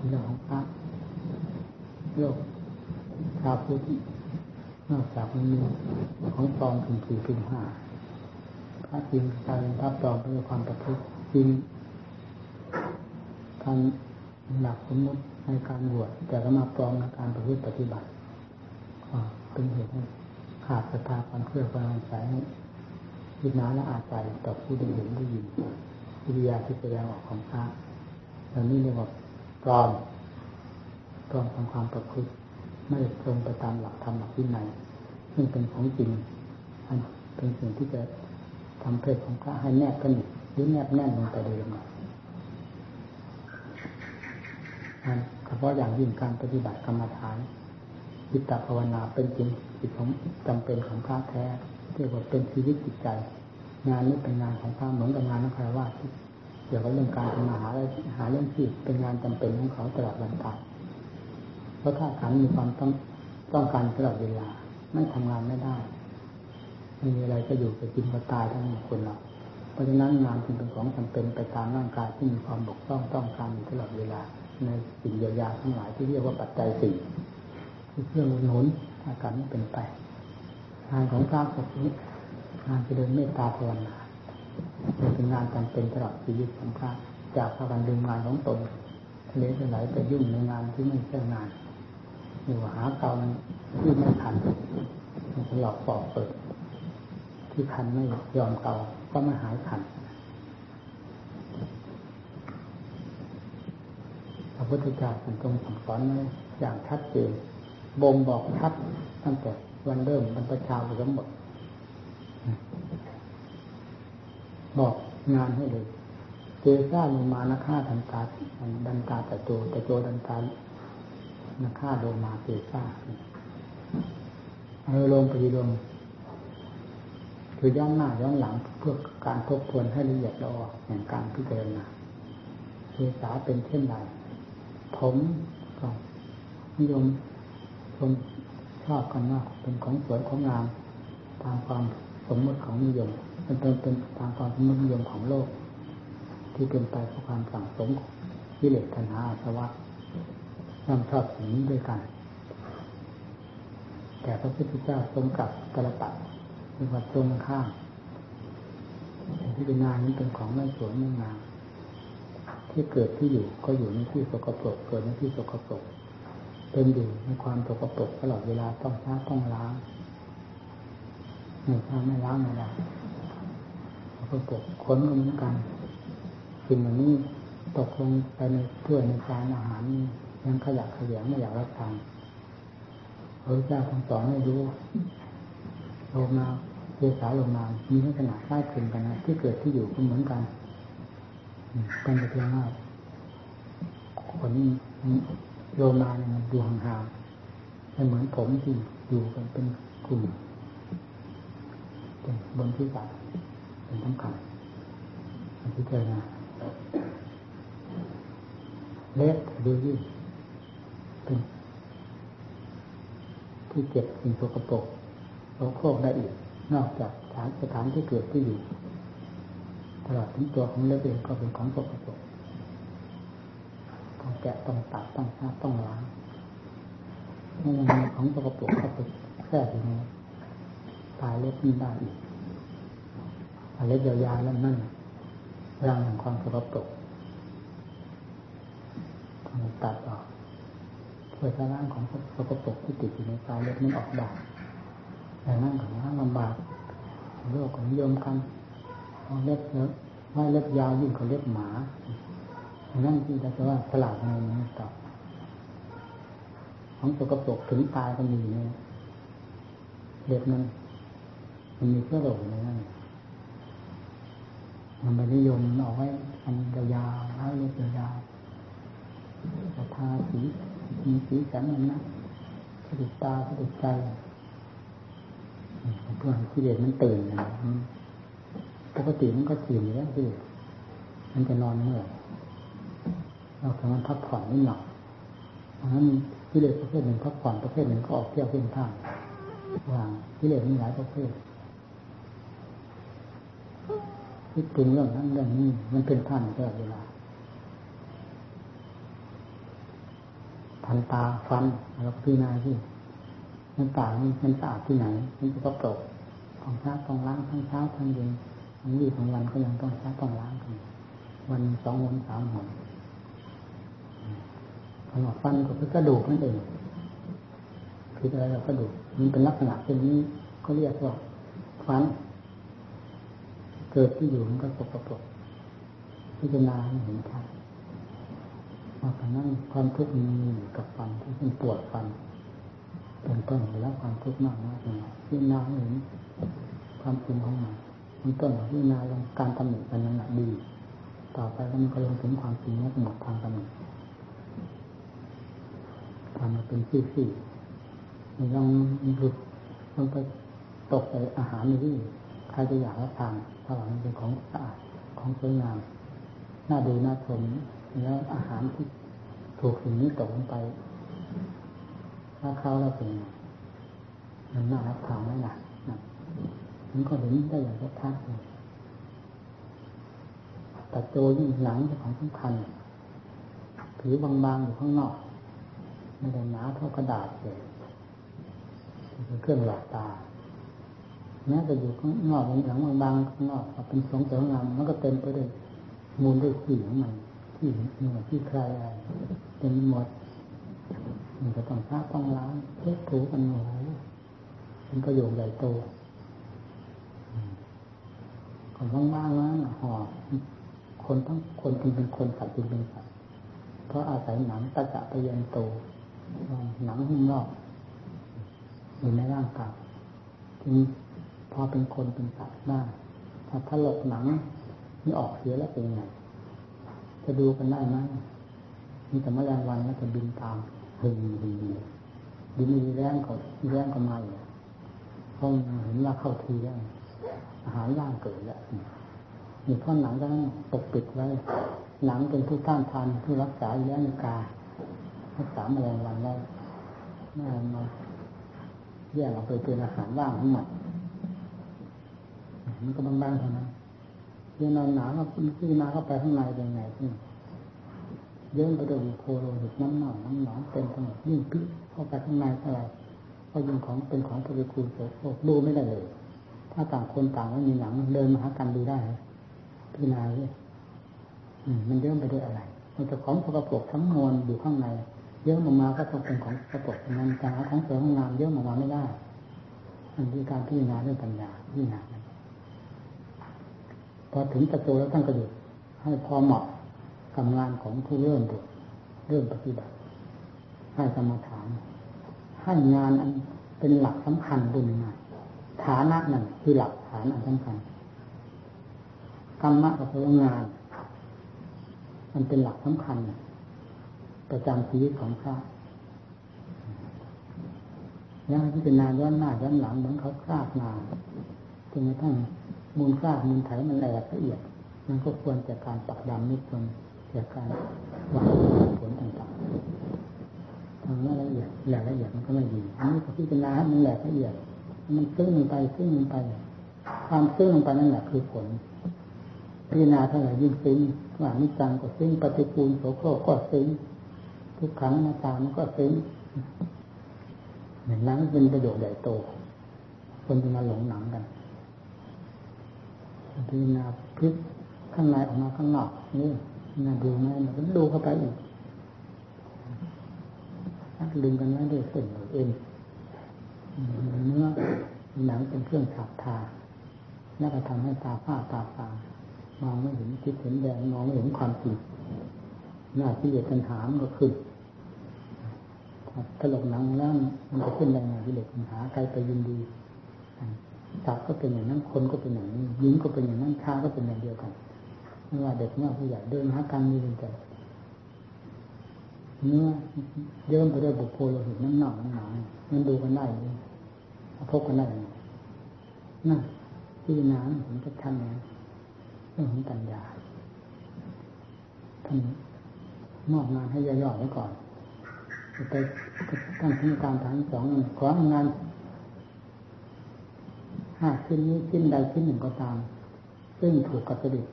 ฏิบัติของพระโลกชาวพุทธนอกจากมีของปลอมถึงสี่ถึงห้าพระจริงการรับรองด้วยความประพฤติจริงการหลักสมมติในการบวชแต่ก็มาปลอมในการประพฤติปฏิบัติเป็นเหตุให้ขาดศรัทธาความเชื่อความใส่ยินาและอาศัยต่อผู้ได้เห็นได้ยินวิทยาที่แสดงออกของพระเหล่นี้เรียกว่า ปลอมปลอมทางความประพฤติไม่ตรงไปตามหลักธรรมหลักวินัยซึ่งเป็นของจริงเป็นสิ่งที่จะทำเพศของพระให้แนบกันหรือแนบแน่นลงไปเลยมาเฉพาะอย่างยิ่งการปฏิบัติกรรมฐานจิตตภาวนาเป็นจริงจิตของจำเป็นของพระแท้เรียกว่าเป็นชีวิตจิตใจ งานนี้เป็นงานของพระเหมือนกับงานนักคารวะที่ เกี่ยวกับเรื่องการทำมาหาหาเรื่องที่เป็นงานจำเป็นของเขาตลอดวันตายเพราะถ้าขันมีความต้องต้องการตลอดเวลา ไม่ทำงานไม่ได้ไม่มีอะไรจะอยู่จะกินก็ตายทั้งคนเราเพราะฉะนั้นงานจึงเป็นของจำเป็นไปตามร่างกายที่มีความบกพร่องต้องการอยู่ตลอดเวลา ในสิ่งเยียวยาทั้งหลายที่เรียกว่าปัจจัยสี่คือเครื่องหนุนอาการไม่เป็นไปงานของพระแบบนี้งานจะเดินเมตตาภาวนา เป็นงานจำเป็นตลอดชีวิตของพระจากพากันดึงงานของตนทะเลจะไหลไปยุ่งในงานที่ไม่ใช่งานหรือว่าหาเกาที่ไม่ทันหลอกปอกเปิด ที่คันไม่ยอมเกาก็ไม่หายคันพระพุทธเจ้าทรงสั่งสอนอย่างชัดเจนบ่งบอกชัดตั้งแต่วันเริ่มบรรพชาไปทั้งหมด บอกงานให้เลยเจซ่าลงมานะฆ่าทันตาดันตาแต่โจแต่โจดันตานะฆ่าลงมาเจซ่าเออลงไปลงคือย้อนหน้าย้อนหลังเพื่อการทบทวนให้ละเอียดละออกอย่างการพิจารณาเจสาเป็นเช่นใดผมก็นิยมชมชอบกันมากเป็นของสวยของงามตามความสมมติของนิยม มันเป็นเป็นตามความสมนิยมของโลก ที่เป็นไปเพราะความสั่งสมกิเลสตัณหาอาสวะย่อมชอบสิ่งนี้ด้วยกัน แต่พระพุทธเจ้าทรงกับตระปัดเป็นวัดตรงข้ามที่เป็นงานนี้เป็นของไม่สวยไม่งามที่เกิดที่อยู่ก็อยู่ในที่สกปรกเกิดในที่สกปรกเป็นอยู่ในความสกปรกตลอดเวลาต้องช้าต้องล้างไม่ช้าไม่ล้างไม่ได้ ปรกค้นก็เหมือนกันสิ่งเหล่านี้ตกลงไปในเพื่อในจานอาหารยังขยะขยะไม่อยากรับทานพระเจ้าทรงสอนให้รู้ลงมาเจสาลงมามีลักษณะคล้ายคลึงกันนะที่เกิดที่อยู่ก็เหมือนกันเป็นแต่เพียงว่าคนโยมาเนี่ยมันดูห่างๆไม่เหมือนผมที่อยู่กันเป็นกลุ่มบนที่สัต เป็นสำคัญพิจารณาเล็กดูยิ่เป็นที่เก็บสิ่งสกปรกเราโคกได้อีก นอกจากฐานสถานที่เกิดที่อยู่ตลอดทั้งตัวของเล็กเองก็เป็นของสกปรกต้องแกะต้องตัดต้องซาต้องล้างนี่ยังมีของสกปรกเข้าไปแทรกอยู่ในตายเล็บนี่ได้อีก อเล็บยาวๆแล้วนั่นร่างของความสกปรกต้องตัดออกเพื่อจะร่างของสกปรกที่ติดอยู่ในตายเล็บนั้นออกได้แต่นั่นของร่างลำบากโลกของนิยมกันเอาเล็บเยอะว่เล็บยาวยิ่งกว่าเล็บหมานั่นที่จะว่าฉลาดในนี้ต่อของสกปรกถึงตายก็มีเนี่ยเล็บนั้นมันมีเชื้อโรคในนั้น มันไปนิยมเอาไว้อันยาวๆแล้วเล็บยาวๆทาสีมีสีสันนั่นะสะดุดตาสะดุดใจเพื่อให้กิเลสมันตื่นนะปกติมันก็ตื่นอยู่แล้วที่มันจะนอนเมื่อเราทำมันพักผ่อนนิดหน่อยเพราะนั้นกิเลสประเภทหนึ่งพักผ่อนประเภทหนึ่งก็ออกเที่ยวเพ่นพ่านว่างกิเลสมีหลายประเภท คิดปรุงเรื่องนั้นเรื่องนี้มันเป็นท่านตลอดเวลาทันตาฟันแล้วพี่นาที่มันต่างมันสะอาดที่ไหน มันจะตกของช้าต้องล้างทั้งเช้าทั้งเย็นทั้งวี่ทั้งวันก็ยังต้องช้าต้องล้างกันวันสองวันสามวันคำว่าฟันก็คือกระดูกนั่นเองคืออะไรกระดูกมันเป็นลักษณะเช่นนี้ก็เรียกว่าฟัน เกิดที่อยู่มันก็สกปกพิจารณาเห็นชัดว่าการนั้นความทุกข์มีกับฟันที่เป็นปวดฟันเป็นต้นแล้วความทุกข์มากมากเลยพิจารณาเห็นความจริงของมันมันต้นพิจารณาลงการตำหนิกันนั้นดี ต่อไปมันก็ลงถึงความจริงแล้วหมดทางตำหนิทำมาเป็นซี่ๆมันยังหลุดมันไปตกใส่อาหารนี่ใครจะอยากรับทาน ถ้าว่ามันเป็นของสะอาดของสวยงามน่าดูน่าชมแล้วอาหารที่ถูกสิ่งนี้ตกลงไปถ้าเข้าแล้วเป็นมันน่ารับทานไหมล่ะมันก็เห็นได้อย่างชัดเลยแต่โจยิ่งหลังเป็นของสำคัญผิวบางๆอยู่ข้างนอกไม่ได้หนาเท่ากระดาษเลยเป็นเครื่องหลอกตา แม้จะอยู่ข้างนอกหลังบางข้างนอกเป็นสงสวยงามมันก็เต็มไปด้วยมูลด้วยสีของมันที่เหนือที่ใครอะไรเต็มหมดมันก็ต้องซักต้องล้างเช็ดถูกันหนูเป็นประโยชน์ใหญ่โตของว่างๆนั้นห่อคนทั้งคนจึงเป็นคนสัตว์จึงเป็นสัตว์เพราะอาศัยหนังตะจะไปยันโตหนังหุ้มรอบอยู่ในร่างกายจึง พอเป็นคนเป็นสัตว์ได้ถ้าถลกหนังนี่ออกเสียแล้วเป็นไงจะดูกันได้ไหมมีแต่แมลงวันแล้วจะบินตามหึงหึงบินมีแรงก็แรงก็มาอยู่พราะเห็นว่าเข้าทีแล้วอาหารย่างเกิดแล้วมีท่อนหนังก็ต้องปกปิดไว้ หนังเป็นผู้ต้านทานผู้รักษาเลี้งการักษาแมลงวันไว้ไม่มาแยกออกไปเป็นอาหารว่างทั้งหมด มันก็บางๆเท่านั้นเรื่องหนาก็พิจารณาเข้าไปข้างในเป็นไงที่เยิ้มไปด้วยโคโรหิตน้ำหนองน้ำหนองเต็มไปหมดยิ่งพิเข้าไปข้างในเท่าไรก็ยิ่งของเป็นของปฏิกูลโสโครกดูไม่ได้เลย ถ้าต่างคนต่างไม่มีหนังเดินมาหากันดูได้พิจารณาเลยมันเยิ้มไปด้วยอะไร มันจะของสกปรกทั้งมวลอยู่ข้างในเยอะออกมาก็ต้องเป็นของสกปรกนั้นแต่หาของสวยงามเยอะออกมาไม่ได้อันที่การพิจารณาเรื่องปัญญาพิจารณา พอถึงตะโจแล้วท่านก็หยุดให้พอเหมาะกับงานของผู้เริ่มบวชเริ่มปฏิบัติ ให้สมาทาน ให้งานอันเป็นหลักสำคัญดุลงานฐานะนั่นคือหลักฐานอันสำคัญกรรมะกับพลังงาน มันเป็นหลักสำคัญ ประจำชีวิตของพระยังพิจารณาย้อนหน้าย้อนหลังเหมือนเขาคราบนาจนกระทั่ง มูลค่ามูลไถมันละละเอียด มันก็ควรจากการปักดำไม่ควรจากการหวางผลต่างๆทำไม่ละเอียดแหลกละเอียดมันก็ไม่ดีอันนี้พิจารณามันแหลกละเอียด มันซึ้งลงไปซึ้งลงไป ความซึ้งลงไปนั่นแหละคือผลพิจารณาเท่าไหร่ยิ่งซึ้งว่านิจังก็ซึ้งปฏิปูลโสโครก็ซึ้งทุกครั้งหน้าตามันก็ซึ้งอย่างนั้นเป็นประโยชน์ใหญ่โต คนจะมาหลงหนังกัน พิจารณาพลิกข้างในออกมาข้างนอกนี่น่าดูไหมมันก็ดูเข้าไปอีกดึงกันไว้ด้วยเส้นเอ็นเนื้อหนังเป็นเครื่องฉับทาแล้วก็ทำให้ตาผ้าตาฟางมองไม่เห็นคิดเห็นแดงมองไม่เห็นความจริงหน้าที่เด็ดปัญหามันก็ขึ้นถลกหนังแล้วมันจะขึ้นแรงงานที่เด็กปัญหาใครไปยินดี สัตว์ก็เป็นอย่างนั้นคนก็เป็นอย่างนี้หญิงก็เป็นอย่างนั้นชาก็เป็นอย่างเดียวกันไม่ว่าเด็กไม่ว่าผู้ใหญ่เดินหากันมีเป็นใจเมื่อเยิ้มไปด้วยบุคคลเราเห็นน้ำหนักน้ำหนักมันดูกันได้พบกันได้นั่นที่น้ำผมจะทำนะเรื่องของปัญญาท่านมอบงานให้ย่อๆไว้ก่อนไปตั้งที่การฐานสองของาน ห้าชิ้นนี้ชิ้นใดชิ้นหนึ่งก็ตาม ซึ่งถูกกัตดิต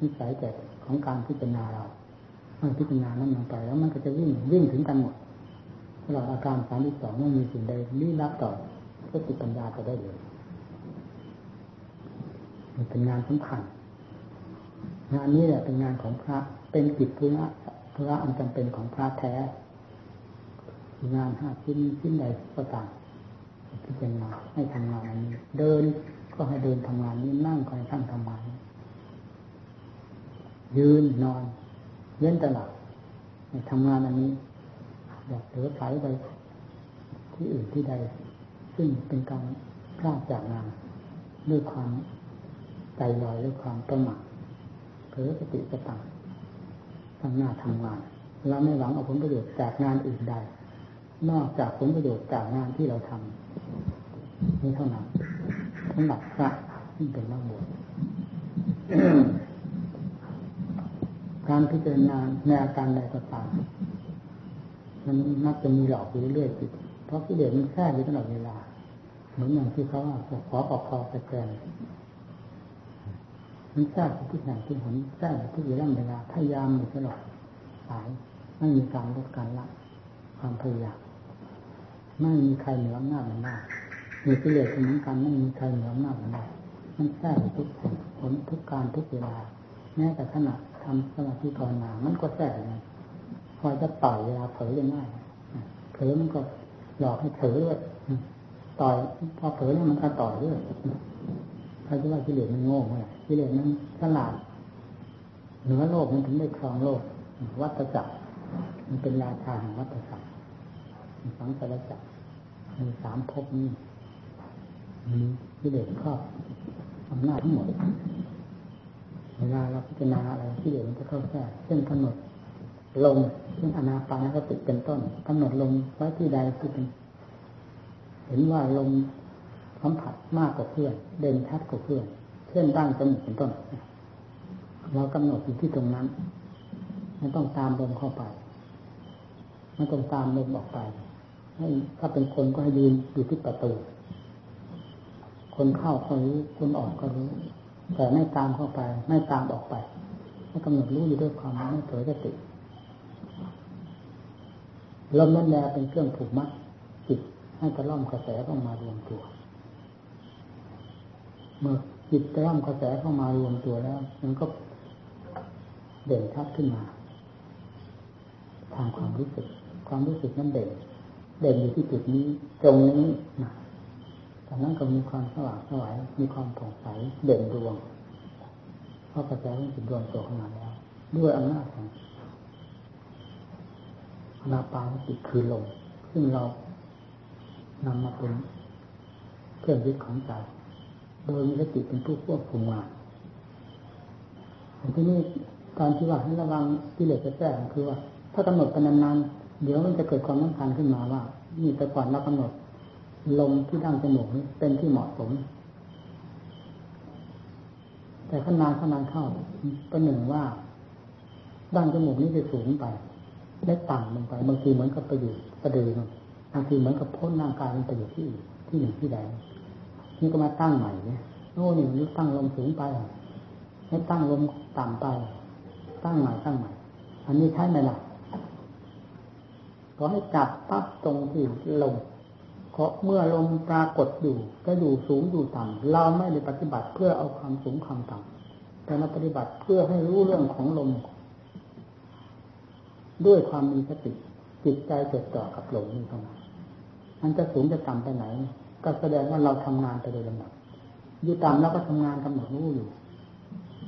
นิสัยแต่ของการพิจารณาเราเมื่อพิจารณานั้นลงไปแล้วมันก็จะวิ่งวิ่งถึงกันหมดตลอดอาการสามที่สองไม่มีสิ่งใดลี้ลับต่อสติปัญญาจะได้เลยมันเป็นงานสำคัญงานนี้แหละเป็นงานของพระเป็นกิจธุระธุระอันจำเป็นของพระแท้ งานห้าชิ้นชิ้นใดก็ตาม พิจารณาให้ทำงานอันนี้ เดินก็ให้เดินทำงานนี้นั่งก็ให้ทั้งทำงานนี้ยืนนอนเล่นตลับทำงานอันนี้อยากเหลือไปไปที่อื่นที่ใด ซึ่งเป็นการพลาดจากงานด้วยความใจลอยด้วยความประมาทเผลอสติสตังตั้งหน้าทำงานเราไม่หวังเอาผลประโยชน์จากงานอื่นใด นอกจากผลประโยชน์จากงานที่เราทำนี่เท่านั้นสำหรับพระที่เป็นนักบวชการพิจารณาในอาการใดก็ตามมันมักจะมีหลอกอยู่เรื่อยๆจิตเพราะกิเลสมันแทรกอยู่ตลอดเวลา เหมือนอย่างที่เขาขอปอกคอแต่แกนมันแทรกทุกอย่างที่หนแทรกทุกอย่างเวลาพยายามอยู่ตลอดสายไม่มีการลดการละความพยายาม ไม่มีใครเหนืออำนาจมันได้มีกิเลสเหมือนกันไม่มีใครเหนืออำนาจมันได้มันแทรกทุกผลทุกการทุกเวลา แม้แต่ขณะทำสมาธิภาวนา มันก็แทรกเลยคอยจะต่อยเวลาเผลอยังไงเผลอมันก็หลอกให้เผลอด้วยต่อยพอเผลอเนี่ยมันก็ต่อยด้วยใครจะว่ากิเลสมันโง่ไหมกิเลสมันฉลาดเหนือโลกมันถึงได้ครองโลก วัฏจักรมันเป็นราชาแห่งวัฏจักร สังสารจักรมีสามภพนี้มีกิเลสครอบอำนาจทั้งหมดเวลาเราพิจารณาอะไรที่เดี๋ยวมันจะเข้าแทรกเช่นกำหนดลงเช่นอนาปานสติเป็นต้นกำหนดลงไว้ที่ใดที่เป็นเห็นว่าลมสัมผัสมากกว่าเพื่อนเด่นชัดกว่าเพื่อนเช่นตั้งจมูกเป็นต้น เรากำหนดอยู่ที่ตรงนั้นไม่ต้องตามลมเข้าไปไม่ต้องตามลมออกไป ให้ถ้าเป็นคนก็ให้ยืนอยู่ที่ประตู คนเข้าก็รู้คนออกก็รู้ แต่ไม่ตามเข้าไป ไม่ตามออกไปให้กำหนดรู้อยู่ด้วยความไม่เผลอสติลมนั่นแหละเป็นเครื่องผูกมัดจิตให้กระล่อมกระแสเข้ามารวมตัว เมื่อจิตกระล่อมกระแสเข้ามารวมตัวแล้ว มันก็เด่นชัดขึ้นมาทางความรู้สึก ความรู้สึกนั้นเด่น เด่นอยู่ที่จุดนี้ ตรงนี้นะจากนั้นก็มีความสว่างสวายมีความผ่องใสเด่นดวงเพราะกระแสของจิตดวงโตัวเข้ามาแล้ว ด้วยอำนาจของนาปานติคือลมซึ่งเรานำมาเป็นเครื่องยึดของใจโดยมีสติเป็นผู้ควบคุมงานที่นี้การที่ว่าให้ระวังกิเลสจะแทรกคือว่า ถ้ากำหนดไปนานๆ เดี๋ยวมันจะเกิดความต้องการขึ้นมาว่านี่แต่ก่อนเรากำหนด ลมที่ดั้งจมูกนี้เป็นที่เหมาะสม แต่ขนานขนานเข้าป็นหนึ่งว่าดั้งจมูกนี้จะสูงไป ได้ต่ำลงไป บางทีเหมือนกับไปอยู่ประเดินบางทีเหมือนกับพ้นร่างกายมันไปอยู่ที่ที่หนึ่งที่ใดนี่ก็มาตั้งใหม่เนี่ยโอ้นี่มันตั้งลมสูงไปให้ตั้งลมต่ำไป ตั้งใหม่ตั้งใหม่ อันนี้ใช่ไหมล่ะ ก็ให้จับปั๊บตรงที่ลมเพราะเมื่อลมปรากฏอยู่ก็อยู่สูงอยู่ต่ำเราไม่ได้ปฏิบัติเพื่อเอาความสูงความต่ำแต่เราปฏิบัติเพื่อให้รู้เรื่องของลม ด้วยความมีสติจิตใจจดจ่อกับลมนี่เท่านั้นมันจะสูงจะต่ำไปไหน ก็แสดงว่าเราทำงานไปโดยลำดับอยู่ต่ำเราก็ทำงานกำหนดรู้อยู่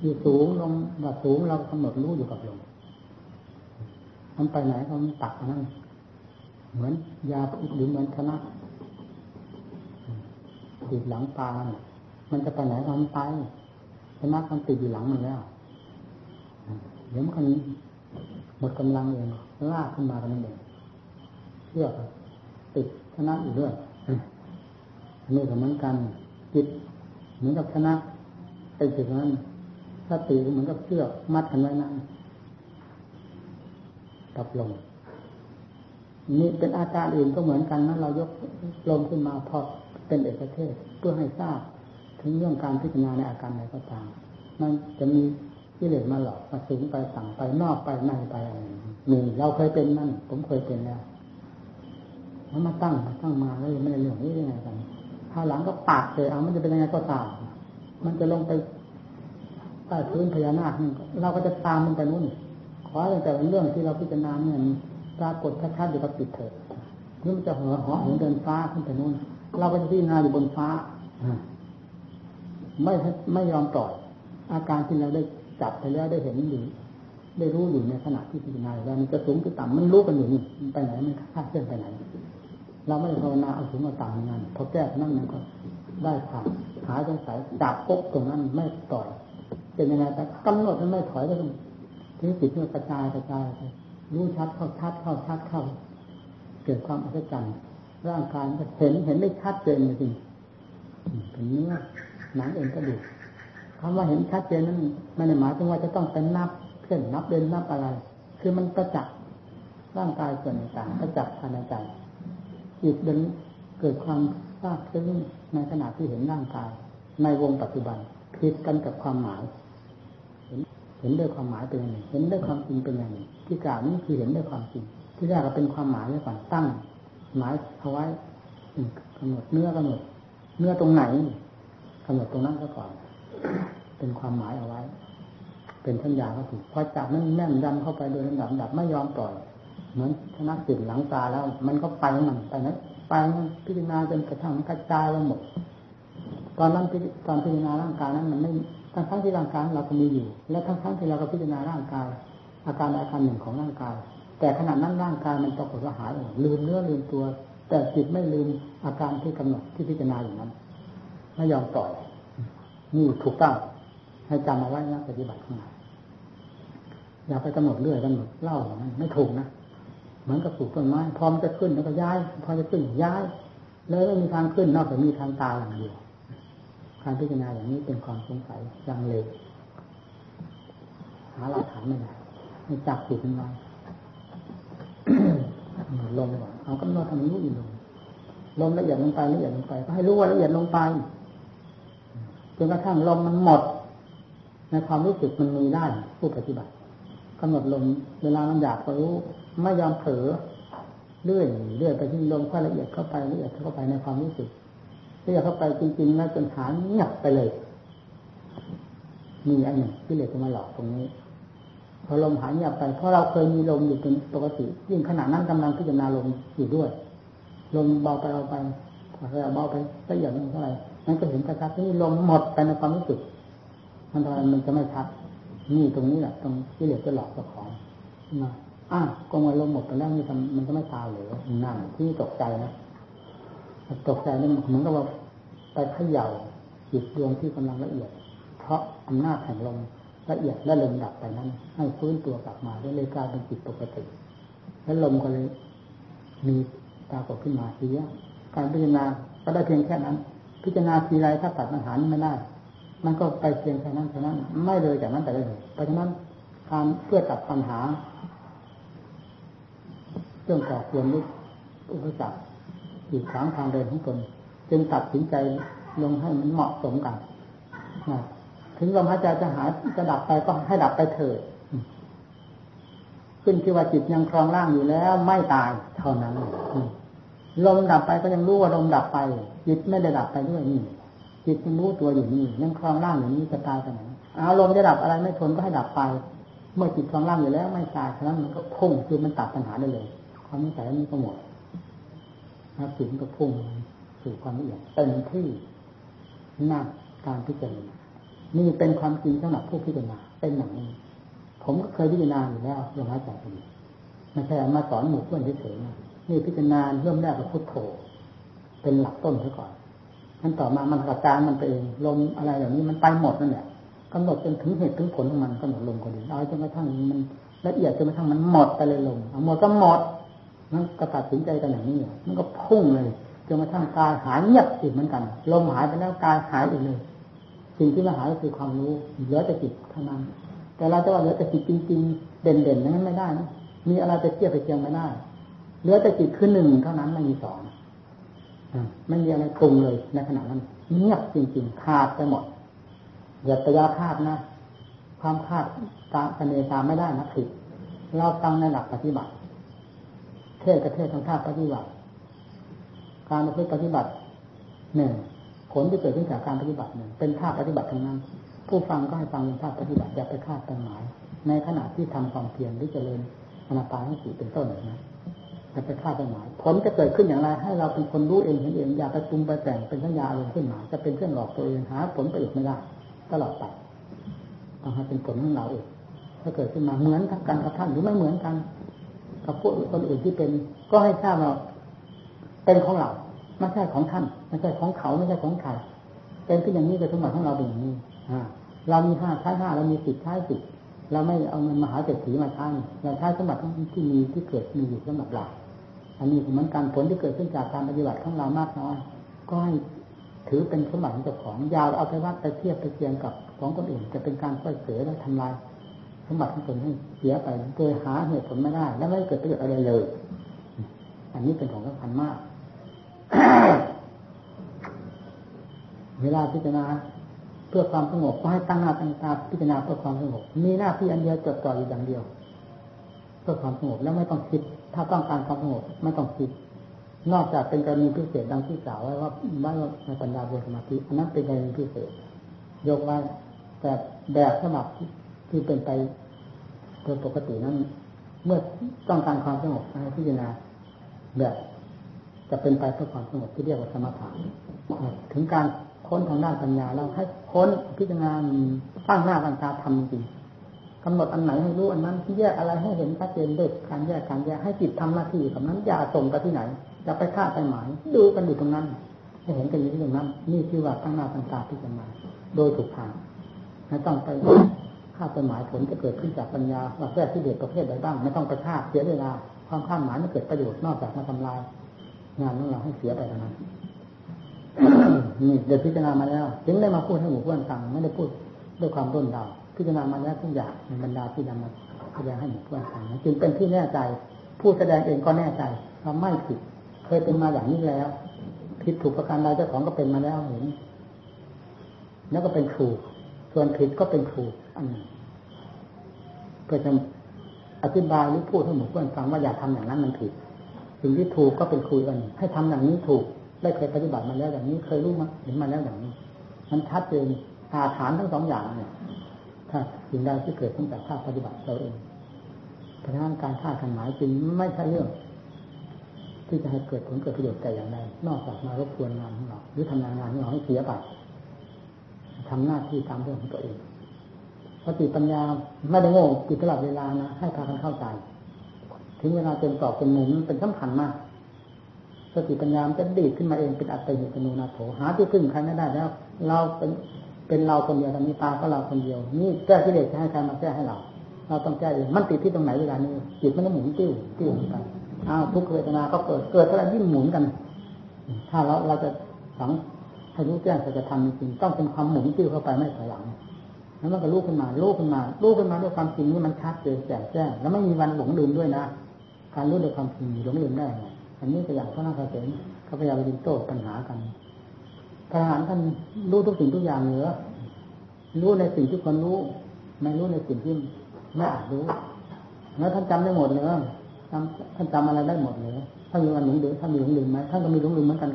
อยู่สูงลงว่าสูงเรากำหนดรู้อยู่กับลมมันไปไหนก็มันตักนั่น เหมือนยาพิษหรือเหมือนชนะติดหลังปลามันจะไปไหนก็มันไปชนะมันติดอยู่หลังมันแล้วเดี๋ยวมันหมดกำลังเองลากขึ้นมากันเองเชื่อติดชนะอยู่ด้วยอันนี้ก็เหมือนกันจิตเหมือนกับชนะไปถึงนั้นถ้าตีเหมือนกับเชือกมัดกันไว้นั่นกับลง นี่เป็นอาการอื่นก็เหมือนกันนะเรายกลงขึ้นมาพอเป็นเอกเทศเพื่อให้ทราบ ถึงเรื่องการพิจารณาในอาการใดก็ตามมันจะมีกิเลสมาหลอกมาสูงไปต่ำไปนอกไปในไปอะไรนี่เราเคยเป็นนั่น ผมเคยเป็นแล้วมันมาตั้งมาตั้งมาแล้วไม่ได้เรื่องนี้ยังไงกันถ้าหลังก็ปาดเลยเอามันจะเป็นยังไงก็ตาม มันจะลงไปใต้พื้นพญานาคเราก็จะตามมันไปนู่นขอแต่เรื่องที่เราพิจารณาเนี่ย ปรากฏชัดๆอยู่กับปิดเถิดนี่มันจะเหอเหาะเห็นเดินฟ้าขึ้นไปนู่นเราก็จะพิจารณาอยู่บนฟ้าไม่ไม่ยอมปล่อย อาการที่เราได้จับไปแล้วได้เห็นอยู่ได้รู้อยู่ในขณะที่พิจารณาแล้วมันจะสูงจะต่ำมันรู้กันอยู่นี่ไปไหนมันคาดเคลื่อนไปไหน เราไม่ภาวนาเอาสูงเอาต่ำนั่นพอแก้นั่นมันก็ได้ผ่านหายสงสัยจับปุ๊บตรงนั้นไม่ต่อยเป็นยังไงแต่กำหนดมันไม่ถอยก็ต้องที่จิตมันกระจายกระจายไป รู้ชัดเข้าชัดเข้าชัดเข้า เกิดความอัศจรรย์ร่างกายก็เห็นเห็นได้ชัดเจนจริงเป็นเนื้อหนังเอ็นกระดูกคำว่าเห็นชัดเจนนั้นไม่ได้หมายถึงว่าจะต้องเป็นนับเช่อนนับเดินนับอะไร คือมันประจักษ์ร่างกายส่วนต่างประจักษ์ภายในใจจิตเดินเกิดความทราบซึ้งในขณะที่เห็นร่างกาย ในวงปัจจุบันผิดกันกับความหมายเห็นเห็นด้วยความหมายเป็นอย่างหนึ่งเห็นด้วยความจริงเป็นอย่างหนึ่งที่กล่าวนี้คือเห็นด้วยความจริง ที่แรกก็เป็นความหมายไว้ก่อนตั้ง หมายเอาไว้กำหนดเนื้อกำหนดเนื้อตรงไหนกำหนดตรงนั้นก็ก่อน เป็นความหมายเอาไว้ เป็นทัญญาก็ถูกพอจับมันแน่นดำเข้าไปโดยลำดับดับไม่ยอมปล่อยเหมือนชนะสินหลังตาแล้ว มันก็ไปมันไปนะไปพิจารณาจนกระทั่งกระจายไปหมดตอนนั้นตอนพิจารณาร่างกายนั้นมันไม่ ทั้งทั้งที่ร่างกายเราก็มีอยู่ และทั้งทั้งที่เราก็พิจารณาร่างกาย อาการอาการหนึ่งของร่างกาย แต่ขณะนั้นร่างกายมันปรากฏว่าหายลืมเนื้อลืมตัว แต่จิตไม่ลืมอาการที่กำหนดที่พิจารณาอย่างนั้นไม่ยอมปล่อยนี่ถูกต้องให้จำเอาไว้นะปฏิบัติข้างในอย่าไปกำหนดเรื่อยกำหนดเล่าอย่างนั้นไม่ถูกนะเหมือนกับปลูกต้นไม้พร้อมจะขึ้นแล้วก็ย้าย พอจะขึ้นย้ายเลยไม่มีทางขึ้นนอกจากมีทางตาอย่างเดียว การพิจารณาอย่างนี้เป็นความสงสัยยังเลวหาหลักฐานไม่ได้ให้จับจิตมันไว้ลงก่อนเอากำหนดทำให้รู้อีกลงลมละเอียดลงไปละเอียดลงไป ก็ให้รู้ว่าละเอียดลงไปจนกระทั่งลมมันหมด ในความรู้สึกมันมีได้ผู้ปฏิบัติกำหนดลมเวลามันอยากก็รู้ไม่ยอมเผลอเรื่อยเรื่อยไปที่ลมค่อยละเอียดเข้าไปละเอียดเข้าไปในความรู้สึก เอียดเข้าไปจริงๆแล้วจนฐานเงียบไปเลย มีอันหนึ่งที่เหลือจะมาหลอกตรงนี้พอลมหายเงียบไปเพราะเราเคยมีลมอยู่เป็นปกติ ยิ่งขณะนั้นกำลังพิจารณาลมอยู่ด้วย ลมเบาไปเบาไปพอเบาไปละเอียดลงเท่าไหร่นั่นก็เห็นชัดๆที่ลมหมดไปในความรู้สึกมันทำไมมันจะไม่ชัดนี่ตรงนี้แหละตรงที่เหลือจะหลอกเจ้าของมาอ้าวก็มันลมหมดไปแล้วนี่มันจะไม่ตายหรือนั่นที่ตกใจนะ ตกใจนี่เหมือนกับว่าไปเขย่าจิตดวงที่กำลังละเอียด เพราะอำนาจแห่งลมละเอียดและลมดับไปนั้น ให้ฟื้นตัวกลับมาได้เลยกลายเป็นจิตปกติ แล้วลมก็เลย มีปรากฏขึ้นมาทีนี้การพิจารณาก็ได้เพียงแค่นั้น พิจารณาทีไรถ้าตัดปัญหาไม่ได้ มันก็ไปเพียงแค่นั้นแค่นั้น ไม่เลยจากนั้นแต่เลยเพราะฉะนั้นการเพื่อตัดปัญหาเรื่องก่อควรด้วยอุปสรรค อีกครั้งทางเดินของตนจึงตัดสินใจลงให้มันเหมาะสมกันนะถึงลมหายใจจะหายจะดับไปก็ให้ดับไปเถิดขึ้นที่ว่าจิตยังครองร่างอยู่แล้ว ไม่ตายเท่านั้นลมดับไปก็ยังรู้ว่าลมดับไป จิตไม่ได้ดับไปด้วยนี่จิตยังรู้ตัวอยู่นี่ยังครองร่างอยู่นี่จะตายไปไหนอารมณ์จะดับอะไรไม่ทนก็ให้ดับไป เมื่อจิตครองร่างอยู่แล้ว ไม่ตายฉะนั้นมันก็พุ่งคือมันตัดปัญหาได้เลย ความนิสัยนี้ก็หมด นะจิตก็พุ่งสู่ความละเอียดเต็มที่หน้าการพิจารณานี่เป็นความจริงสำหรับผู้พิจารณาเป็นอย่างนี้ ผมก็เคยพิจารณาอยู่แล้วลมหายใจเป็นไม่ใช่มาสอนหมู่เพื่อนเฉยๆนี่พิจารณาเริ่มแรกกับพุทโธเป็นหลักต้นซะก่อนนั้นต่อมามันกระจายมันไปเองลมอะไรอย่างนี้มันไปหมดนั่นแหละกำหนดจนถึงเหตุถึงผลของมันกำหนดลมก็ดีเอาจนกระทั่งมันละเอียดจนกระทั่งมันหมดไปเลยลมเอาหมดก็หมด นั่นก็ตัดสินใจกันอย่างนี้มันก็พุ่งเลยจนกระทั่งกายหายเงียบอีกเหมือนกันลมหายไปแล้วกายหายอีกเลย สิ่งที่มาหายก็คือความรู้เหลือแต่จิตเท่านั้น แต่เราจะว่าเหลือแต่จิตจริง ๆ เด่นๆนั้นไม่ได้นะมีอะไรจะเทียบไปเทียงไม่ได้เหลือแต่จิตคือหนึ่งเท่านั้นไม่มีสองไม่มีอะไรปรุงเลยในขณะนั้นเงียบจริง ๆ ขาดไปหมดอย่าตยาคาดนะความคาดตาคะเนตามไม่ได้นะผิดเราตั้งในหลักปฏิบัติ เทศกับเทศทางท่าปฏิบัติ การปฏิบัติหนึ่งผลที่เกิดขึ้นจากการปฏิบัติหนึ่งเป็นภาพปฏิบัติทั้งนั้น ผู้ฟังก็ให้ฟังเป็นภาพปฏิบัติอย่าไปคาดเป็นหมาย ในขณะที่ทำความเพียรที่จะเริญอนาปานสติเป็นต้นนะอย่าไปคาดเป็นหมายผลจะเกิดขึ้นอย่างไรให้เราเป็นคนรู้เองเห็นเองอย่าไปปรุงไปแต่งเป็นสัญญาอารมณ์ขึ้นมาจะเป็นเครื่องหลอกตัวเองหาผลประโยชน์ไม่ได้ตลอดไปต้องให้เป็นผลของเราเองถ้าเกิดขึ้นมาเหมือนกันกับท่านหรือไม่เหมือนกัน กับพวกคนอื่นที่เป็น ก็ให้ทราบว่าเป็นของเราไม่ใช่ของท่านไม่ใช่ของเขาไม่ใช่ของใครเป็นขึ้นอย่างนี้ก็สมบัติของเราเป็นอย่างนี้อ่าเรามีห้าใช้ห้าเรามีสิบใช้สิบเราไม่เอาเงินมหาเศรษฐีมาใช้เราใช้สมบัติที่มีที่เกิดมีอยู่สำหรับเราอันนี้เหมือนการผลที่เกิดขึ้นจากการปฏิบัติของเรามากน้อยก็ให้ถือเป็นสมบัติของเจ้าของยาวเอาไปวัดไปเทียบไปเทียงกับของคนอื่น จะเป็นการค่อยเสียและทำลาย สมบัติของตนให้เสียไปโดยหาเหตุผลไม่ได้ และไม่เกิดประโยชน์อะไรเลย อันนี้เป็นของสำคัญมาก เวลาพิจารณาเพื่อความสงบก็ให้ตั้งหน้าตั้งตาพิจารณาเพื่อความสงบ มีหน้าที่อันเดียวจดจ่ออยู่อย่างเดียว เพื่อความสงบแล้วไม่ต้องคิด ถ้าต้องการความสงบไม่ต้องคิด นอกจากเป็นกรณีพิเศษดังที่กล่าวไว้ว่าไม่ว่าในปัญญาเบสมาธิอันนั้นเป็นกรณีพิเศษ ยกไว้แต่แบบสมัคร ที่เป็นไปโดยปกตินั้น เมื่อต้องการความสงบให้พิจารณาแบบจะเป็นไปเพื่อความสงบที่เรียกว่าสมถะถึงการค้นทางด้านปัญญาเราให้ค้นพิจารณาตั้งหน้าตั้งตาทำจริงกำหนดอันไหนให้รู้อันนั้นที่แยกอะไรให้เห็นชัดเจนด้วยการแยกการแยกให้จิตทำหน้าที่กับนั้นอย่าส่งไปที่ไหนอย่าไปคาดไปหมายดูกันอยู่ตรงนั้นให้เห็นกันอยู่ที่ตรงนั้น นี่คือว่าตั้งหน้าตั้งตาพิจารณาโดยถูกทางไม่ต้องไป คาดไปหมายผลจะเกิดขึ้นจากปัญญาว่าแก้ที่เด็ดประเภทใดบ้าง ไม่ต้องไปคาดเสียเวลา ความคาดหมายไม่เกิดประโยชน์นอกจากมาทำลาย งานของเราให้เสียไปเท่านั้นนี่เดี๋ยวพิจารณามาแล้วถึงได้มาพูดให้หมู่เพื่อนฟังไม่ได้พูดด้วยความร่นเดาพิจารณามาแล้วทุกอย่างในบรรดาที่นำมาแสดงให้หมู่เพื่อนฟังจึงเป็นที่แน่ใจ ผู้แสดงเองก็แน่ใจว่าไม่ผิด เคยเป็นมาอย่างนี้แล้วผิดถูกประการใดเจ้าของก็เป็นมาแล้วเห็นแล้วก็เป็นครู ส่วนผิดก็เป็นครูอันนี้เพื่อจะอธิบายหรือพูดให้หมู่เพื่อนฟังว่าอย่าทำอย่างนั้นมันผิดสิ่งที่ถูกก็เป็นครูกันให้ทำอย่างนี้ถูก ได้เคยปฏิบัติมาแล้วอย่างนี้เคยรู้มาเห็นมาแล้วอย่างนี้มันชัดเจนอาฐานทั้งสองอย่างเนี่ยถ้าสิ่งใดที่เกิดขึ้นจากภาคปฏิบัติเราเองเพราะฉะนั้นการท่ากันหมายจริงไม่ใช่เรื่องที่จะให้เกิดผลเกิดประโยชน์แต่อย่างใดนอกจากมารบกวนงานของเราหรือทำงานงานของเราให้เสียไป ทำหน้าที่ตามเรื่องของตัวเองสติปัญญาไม่ได้โง่ติดตลอดเวลานะให้พากันเข้าใจถึงเวลาเป็นตอบเป็นหนุนเป็นสำคัญมาก สติปัญญาจะดีดขึ้นมาเองเป็นอัตติหิตโนนาโถหาที่พึ่งใครไม่ได้แล้ว เราเป็นเป็นเราคนเดียวทางนี้ตาก็เราคนเดียว นี่แก้ที่เด็กจะให้ใครมาแก้ให้เรา เราต้องแก้เองมันติดที่ตรงไหนเวลานี้จิตมันหมุนติ้วติ้วไปอ้าวทุกเวทนาก็เกิดเกิดอะไรยิ่งหมุนกัน ถ้าเราเราจะสัง ให้รู้แจ้งจะทำจริงต้องเป็นความหมุนติ้วเข้าไปไม่ถอยหลังแล้วมันก็รู้ขึ้นมารู้ขึ้นมารู้ขึ้นมาด้วยความจริงนี่มันชัดเจนแจ่มแจ้งแล้วไม่มีวันหลงลืมด้วยนะการรู้ด้วยความจริงหลงลืมได้ไงอันนี้ก็อย่างพระนาคเษนเขาพยายามไปดิโต้ปัญหากันพระอรหันท่านรู้ทุกสิ่งทุกอย่างเหนือรู้ในสิ่งที่คนรู้ ไม่รู้ในสิ่งที่ไม่อาจรู้แล้วท่านจำได้หมดเลยท่านจำอะไรได้หมดเลยท่านมีวันหลงลืมท่านมีหลงลืมไหมท่านก็มีหลงลืมเหมือนกัน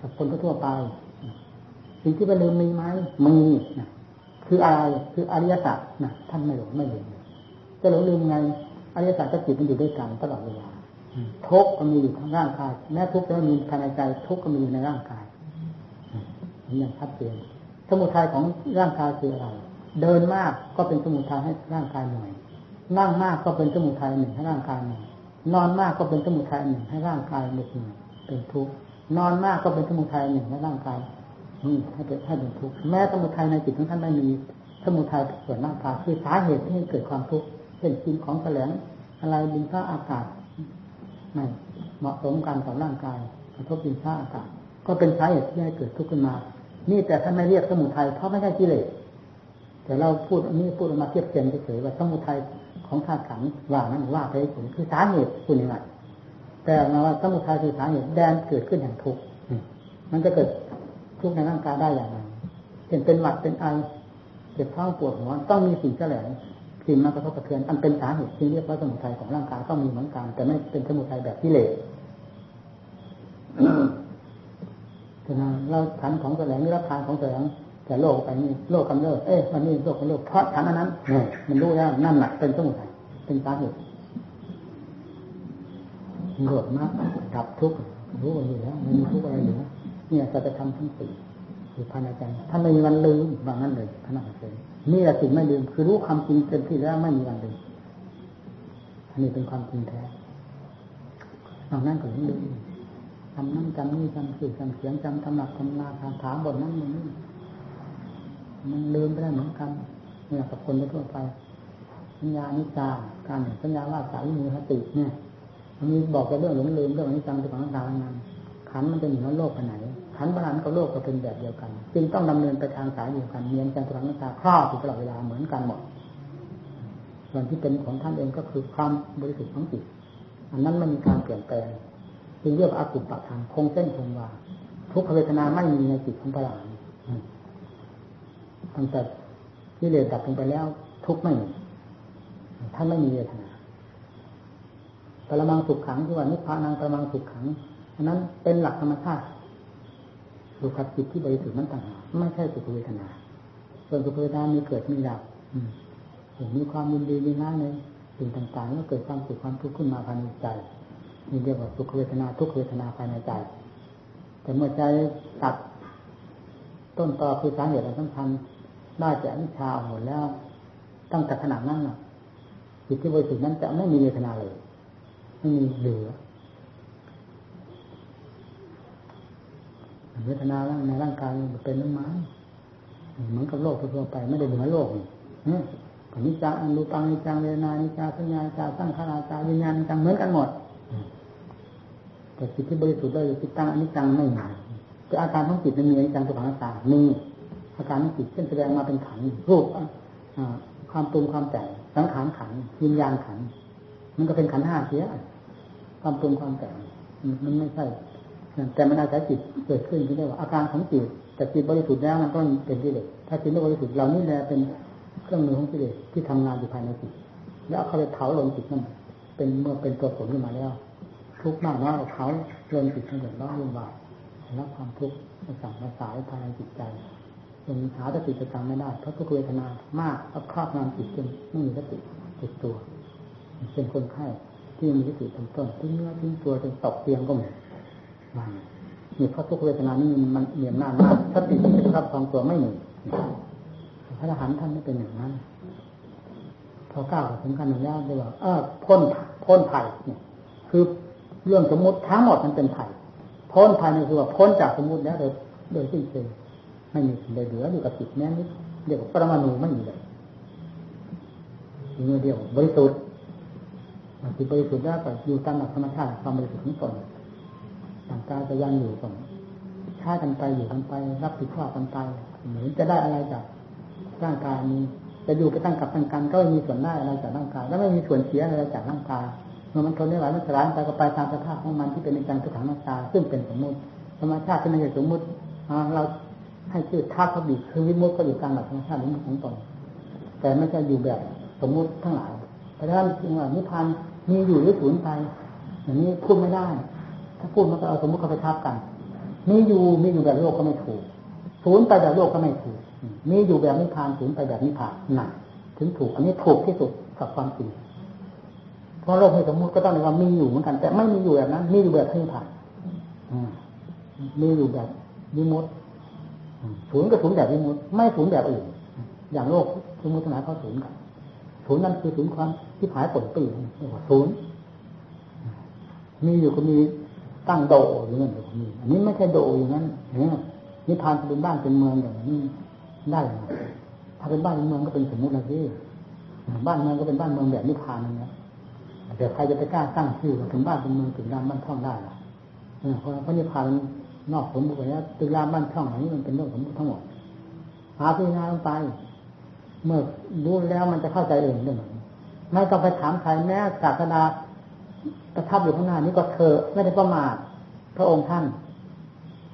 กับคนทั่วไป สิ่งที่เป็นลืมมีไหมมีนะคืออะไรคืออริยสัจนะท่านไม่หลงไม่ลืมจะหลงลืมไงอริยสัจกับจิตมันอยู่ด้วยกันตลอดเวลาทุกข์ก็มีอยู่ทั้งร่างกายแม้ทุกข์จะไม่มีภายในใจทุกข์ก็มีในร่างกายนี่ยังชัดเจนสมุทัยของร่างกายคืออะไร เดินมากก็เป็นสมุทัยให้ร่างกายหน่อยนั่งมากก็เป็นสมุทัยหนึ่งให้ร่างกายหน่อยนอนมากก็เป็นสมุทัยหนึ่งให้ร่างกายเหนื่อยเป็นทุกข์นอนมากก็เป็นสมุทัยหนึ่งให้ร่างกาย นี่ให้เป็นให้เป็นทุกข์แม้สมุทัยในจิตของท่านไม่มีสมุทัยส่วนร่างกาคือสาเหตุที่ให้เกิดความทุกข์เช่นกินของแสลงอะไรดินฟ้าอากาศไม่เหมาะสมกันกับร่างกายกระทบดินฟ้าอากาศก็เป็นสาเหตุที่ให้เกิดทุกข์ขึ้นมา นี่แต่ท่านไม่เรียกสมุทัยเพราะไม่ใช่กิเลสแต่เราพูดอันนี้พูดออกมาเทียบเทียงเฉยๆว่าสมุทัยของธาตุขันว่านั้นว่าไปเฉยคือสาเหตุคุณยังไงแต่มาว่าสมุทัยคือสาเหตุแดนเกิดขึ้นแห่งทุกข์มันจะเกิด ทุกในร่างกายได้อย่างไรเห็นเป็นหวัดเป็นไอเจ็บท้องปวดหัวต้องมีสิ่งแฉลงสิ่งมากระทบกระเทือนอันเป็นสาเหตุที่เรียกว่าสมุทัยของร่างกายก็มีเหมือนกันแต่ไม่เป็นสมุทัยแบบที่เลสนะเราขันของแสดงนี่รับทานของแสดงแต่โลกไปนี่โลกกำเริบเอ๊ะวันนี้โลกกำเริบเพราะขันอันนั้นเนี่ยมันรู้แล้วนั่นแหละเป็นสมุทัยเป็นสาเหตุโกรธมากดับทุกข์รู้อยู่แล้วมันมีทุกข์อะไรอยู่ เนี่ยจะจะทำทั้งสี่อยู่ภายในใจถ้านไม่มีวันลืมบางนั้นเลยขนาดเฉยนี่แหละสิ่งไม่ลืมคือรู้ความจริงเต็มที่แล้วไม่มีวันลืมอันนี้เป็นความจริงแท้นอกนั้นก็ยังลืมทำนั่นจำนี่จำสื่อจำเสียงจำตำหนักตำนาคาถามบทนั้นมันนี่มันลืมไปได้เหมือนกันเนี่ยกับคนทั่วไปสัญญานิจาการสัญญาว่าสายมือสติเนี่ยมันมีบอกแต่เรื่องหลงลืมเรื่องอนิจจังทุกขังตาลังนั้นขันมันเป็นอยู่ในโลกไปไหน ขันบาลานกับโลกก็เป็นแบบเดียวกัน จึงต้องดำเนินไปทางสายเดียวกันเมียนจันทรังตาครอบอยู่ตลอดเวลาเหมือนกันหมดส่วนที่เป็นของท่านเองก็คือความบริสุทธิ์ของจิตอันนั้นไม่มีการเปลี่ยนแปลงจึงเรียกว่าอากุปปะทางคงเส้นคงวาทุกขเวทนาไม่มีในจิตของพระหลานตั้งแต่ที่เลสดับลงไปแล้ว ทุกไม่มีท่านไม่มีเวทนาปรมังสุขขังที่ว่านิพพานังปรมังสุขขังอันนั้นเป็นหลักธรรมชาติ สุขจิตที่บริสุทธิ์นั้นต่างหากไม่ใช่สุขเวทนา ส่วนสุขเวทนามีเกิดมีดับมีความยินดีมีน้าในสิ่งต่างๆแล้วเกิดความสุขความทุกข์ขึ้นมาภายในใจนี่เรียกว่าสุขเวทนาทุกเวทนาภายในใจ แต่เมื่อใจตัดต้นตอคือสาเหตุสำคัญได้จากวิชาหมดแล้ว ตั้งแต่ขนาดนั้นจิตที่บริสุทธิ์นั้นจะไม่มีเวทนาเลยไม่มีเหลือ เวทนาในร่างกายเป็นน้ำมันเหมือนกับโลกทั่วไปไม่ได้เหนือนโลกนี่อนิจจังรูปังนิจังเวนานิจาสัญญาจาสร้างขาราจาวิญญาณนิจังเหมือนกันหมดแต่จิตที่บริสุทธิ์ได้จิตตั้งอนิจจังไม่มีแต่อาการของจิตมันมีอนิจจังตัวของตามีอาการของจิตเช่นแสดงมาเป็นขันรูปความปรุงความแต่งสังขารขันวิญญาณขันมันก็เป็นขันห้าเสียความปรุงความแต่งมันไม่ใช่ แต่มันอาศัยจิตเกิดขึ้นที่เรียกว่าอาการของจิตแต่จิตบริสุทธิ์แล้วมันก็เป็นกิเลสถ้าจิตไม่บริสุทธิ์เรานี่แหละเป็นเครื่องมือของกิเลสที่ทำงานอยู่ภายในจิตแล้วเอาเข้าไปเผาลงจิตนั่นเป็นเมื่อเป็นตัวผลขึ้นมาแล้ว ทุกข์มากว่าเขาลงจิตทั้งหมดร้อนวุ่นวายรับความทุกข์สั่งมาสายภายในจิตใจจนหาสติจะจำไม่ได้เพราะทุกเวทนามากเพราะครอบงำจิตจนไม่มีสติติดตัวเป็นคนไข้ที่มีสติต้นต้นทิ้งเนื้อทิ้งตัวจนตกเตียงก็มี นมีเพราะทุกเวทนานี่มันเมียนหน้ามากสติที่จะรับความตัวไม่มีพระอรหันต์ท่านไม่เป็นอย่างนั้น พอก้าวถึงขั้นนี้จะบอกเออพ้นพ้นภัยเนี่ย คือเรื่องสมมติทั้งหมดมันเป็นภัยพ้นภัยนี่คือว่าพ้นจากสมมติแล้วโดยโดยสิ้นเชิงไม่มีสิ่งใดเหลืออยู่กับจิตแม้นิดเดียวกับปรมาณูไม่มีเลยเดียวบริสุทธิ์จิตบริสุทธิ์แล้วก็อยู่ตามหลักธรรมชาติความบริสุทธิ์ของตน ต่างกายจะยังอยู่ก่อนฆ่ากันไปอยู่กันไป รับผิดชอบกันไปเหมือนจะได้อะไรจากร่างกายนี้จะอยู่ไปตั้งกับตั้งกันก็ไม่มีส่วนได้อะไรจากร่างกายแล้วไม่มีส่วนเสียอะไรจากร่างกายเมื่อมันทนไม่ไหวมันสลายไปก็ไปตามสภาพของมันที่เป็นในจังทุกขังนักตาซึ่งเป็นสมมติธรรมชาติที่ไม่ใช่สมมติเราให้ชื่อท่าเขาบีคือวิมุตก็อยู่กลางหลักธรรมชาติของตนแต่ไม่ใช่อยู่แบบสมมติทั้งหลายเพราะฉะนั้นจึงว่านิพพานมีอยู่หรือสูญไปอย่างนี้พูดไม่ได้ ถ้าพูดมันก็เอาสมมติเข้าไปทับกันมีอยู่มีอยู่แบบโลกก็ไม่ถูกสูญไปแบบโลกก็ไม่ถูกมีอยู่แบบนิพพานสูญไปแบบนิพพานหนักถึงถูก อันนี้ถูกที่สุดกับความจริงเพราะโลกไม่สมมติก็ต้องเรียกว่ามีอยู่เหมือนกัน แต่ไม่มีอยู่แบบนั้นมีอยู่แบบนิพพานมีอยู่แบบวิมุตศูนย์ก็ศูนย์แบบวิมุตไม่ศูนย์แบบอื่น อย่างโลกสมมติทั้งหลายเขาศูนย์กันศูนย์นั้นคือศูนย์ความที่หายผลปีเรียกว่าศูนย์มีอยู่ก็มี ตั้งโดอย่างนั้นก็มีอันนี้ไม่ใช่โดอย่างนั้นเนี่ยนิพพานเป็นบ้านเป็นเมืองอย่างนี้ได้ถ้าเป็นบ้านเป็นเมืองก็เป็นสมมุตินะพี่บ้านเมืองก็เป็นบ้านเมืองแบบนิพพานนะแต่ใครจะไปกล้าตั้งชื่อถึงบ้านเป็นเมืองถึงรามบ้านท่องได้ล่ะเพราะพระนิพพานนอกสมมุติแล้วตึกรามบ้านท่องไหนมันเป็นเรื่องสมมุติทั้งหมดหาพิจารณาลงไป เมื่อรู้แล้วมันจะเข้าใจเองเรื่องนี้ไม่ต้องไปถามใครแม้ศาสดา ประทับอยู่ข้างหน้านี้ก็เธอไม่ได้ประมาทพระองค์ท่าน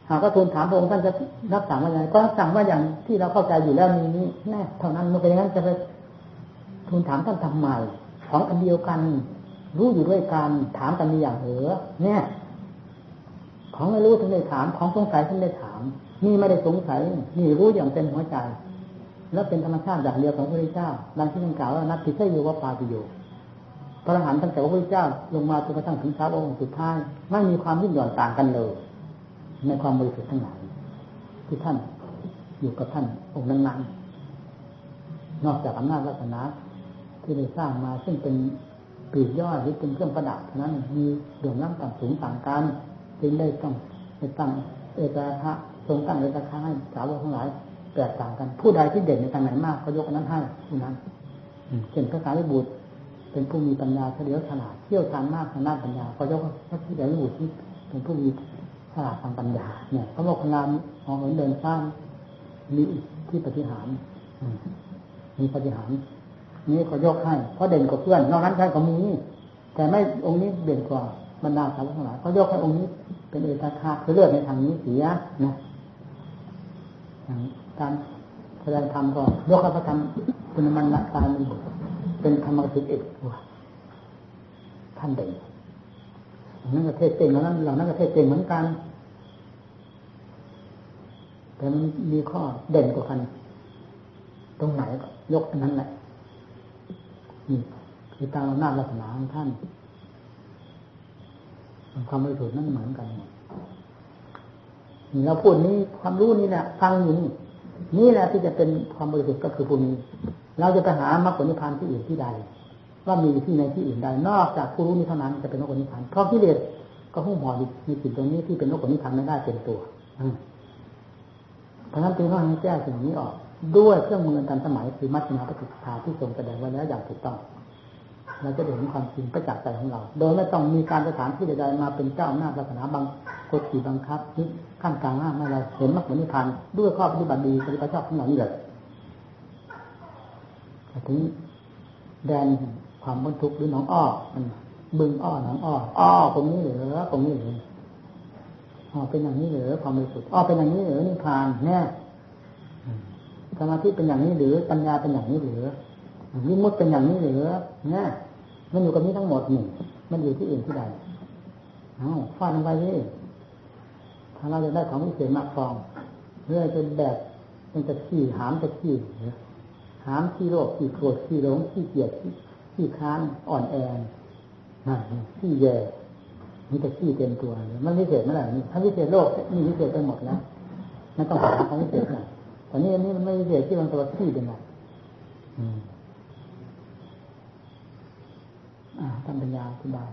หากก็ทูลถามพระองค์ท่านจะรับสั่งว่าอย่างไรก็รับสั่งว่าอย่างที่เราเข้าใจอยู่แล้วนี้นี้แน่เท่านั้นเมื่อเป็นอย่างนั้นจะไปทูลถามท่านทำไมของอันเดียวกัน รู้อยู่ด้วยกันถามกันมีอย่างเหรอเนี่ย ของไม่รู้ถึงได้ถาม ของสงสัยถึงได้ถามนี่ไม่ได้สงสัยนี่รู้อย่างเต็มหัวใจ แล้วเป็นธรรมชาติอย่างเดียวของพระพุทธเจ้าดังที่ท่านกล่าวว่านัตติเสยโยว่าปาปิโย พระอรหันต์ตั้งแต่พระพุทธเจ้าลงมาจนกระทั่งถึงพระองค์สุดท้ายไม่มีความยิ่งหย่อนต่างกันเลย ในความบริสุทธิ์ทั้งหลายที่ท่านอยู่กับท่านองค์นั้นๆนอกจากอำนาจลักษณะที่ได้สร้างมาซึ่งเป็นปีกย่อยหรือเป็นเครื่องประดับเท่านั้นมีเดือดร้อนต่างสูงต่างกันจึงได้ต้องไปตั้งเอกราคะทรงตั้งเอกราคะให้สาวกทั้งหลายแตกต่างกัน ผู้ใดที่เด่นในทางไหนมากก็ยกนนั้นให้ผู้นั้นเช่นพระสารีบุตร เป็นผู้มีปัญญาเฉลียวฉลาดเที่ยวชาญมากทางด้านปัญญาก็ยกพระที่สารีบุตรที่เป็นผู้มีฉลาดทางปัญญา เนี่ยพระโมคคัลลานมองเห็นเดินสร้างมีที่ปฏิหารมีปฏิหารนี้ก็ยกให้เพราะเด่นกว่าเพื่อน นอกนั้นใครก็มีแต่ไม่องค์นี้เด่นกว่าบรรดาสาวกทั้งหลายก็ยกให้องค์นี้ เป็นเอกาคาคือเลือกในทางนี้เสียนะการแสดงธรรมก็ยกให้พระธรรมคุณมันละตามี เป็นธรรมกิจเอกตัวท่านเด่นนั่นก็เทศเก่งแล้วนั้นเรานั่นก็เทศเก่งเหมือนกัน แต่มันมีข้อเด่นกว่ากัน ตรงไหนก็ยกอันนั้นแหละนี่คือตามอำนาลักษณะของท่านความบริสุทธิ์นั่นเหมือนกันนี่เราพูดนี้ความรู้นี่แหละฟังอยู่นี่นี่แหละที่จะเป็นความบริสุทธิ์ก็คือภูมิ เราจะไปหามรรคผลนิพพานที่อื่นที่ใด ว่ามีที่ในที่อื่นใดนอกจากผู้รู้นี้เท่านั้นจะเป็นมรรคผลนิพพานเพราะกิเลสก็หุ้มห่อในสิ่งตรงนี้ที่เป็นมรรคผลนิพพานไม่ได้เป็นตัวเพราะฉะนั้นจึงต้องให้แก้สิ่งนี้ออก ด้วยเครื่องมือการสมัยคือมัชฌิมาปฏิปทาที่ทรงแสดงไว้แล้วอย่างถูกต้องเราจะเห็นความจริงประจักษ์ใจของเรา โดยไม่ต้องมีการสถานที่ใดๆมาเป็นเจ้าหน้าศาสนาบางกฎขี่บังคับนี่ขั้นกลางหน้าไม่เราเห็นมรรคผลนิพพานด้วยข้อปฏิบัติดีปฏิบัติชอบของเรานี่แหละ ถึงแดนความบรรทุกหรือหนองอ้อมันบึงอ้อหนองอ้ออ้อตรงนี้เหรือตรงนี้เหรืออ๋อเป็นอย่างนี้เหรือความบริสุทธิ์อ้อเป็นอย่างนี้เหรือนิพพานแน่สมาธิเป็นอย่างนี้หรือปัญญาเป็นอย่างนี้หรือวิมุตเป็นอย่างนี้หรือเนี่ยมันอยู่กับนี้ทั้งหมดนี่มันอยู่ที่อื่นที่ใดเอาฟาดลงไปนี่ถ้าเราจะได้ของวิเศษมากฟองเพื่อจะแบบมันจะขี้หามจะขี้ หามขี้โรคขี้โกรธขี้หลงขี้เกียจขี้ค้านอ่อนแอนั่นขี้แย่มีแต่ขี้เต็มตัวมันวิเศษเมื่อไหร่นี่ถ้าวิเศษโลกนี่วิเศษไปหมดแล้วไม่ต้องหาของวิเศษหน่อยแต่นี่อันนี้มันไม่วิเศษที่มันตัวขี้เป็นไงอืมท่านปัญญาอธิบาย